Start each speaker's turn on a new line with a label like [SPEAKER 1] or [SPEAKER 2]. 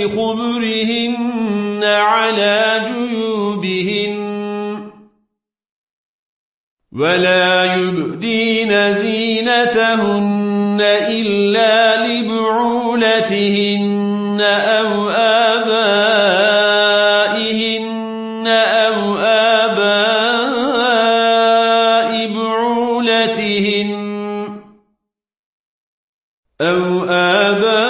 [SPEAKER 1] بخمرهن على جيوبهن ولا يبدين زينتهن إلا لبعولتهن أو آبائهن أو آباء بعولتهن أو آباء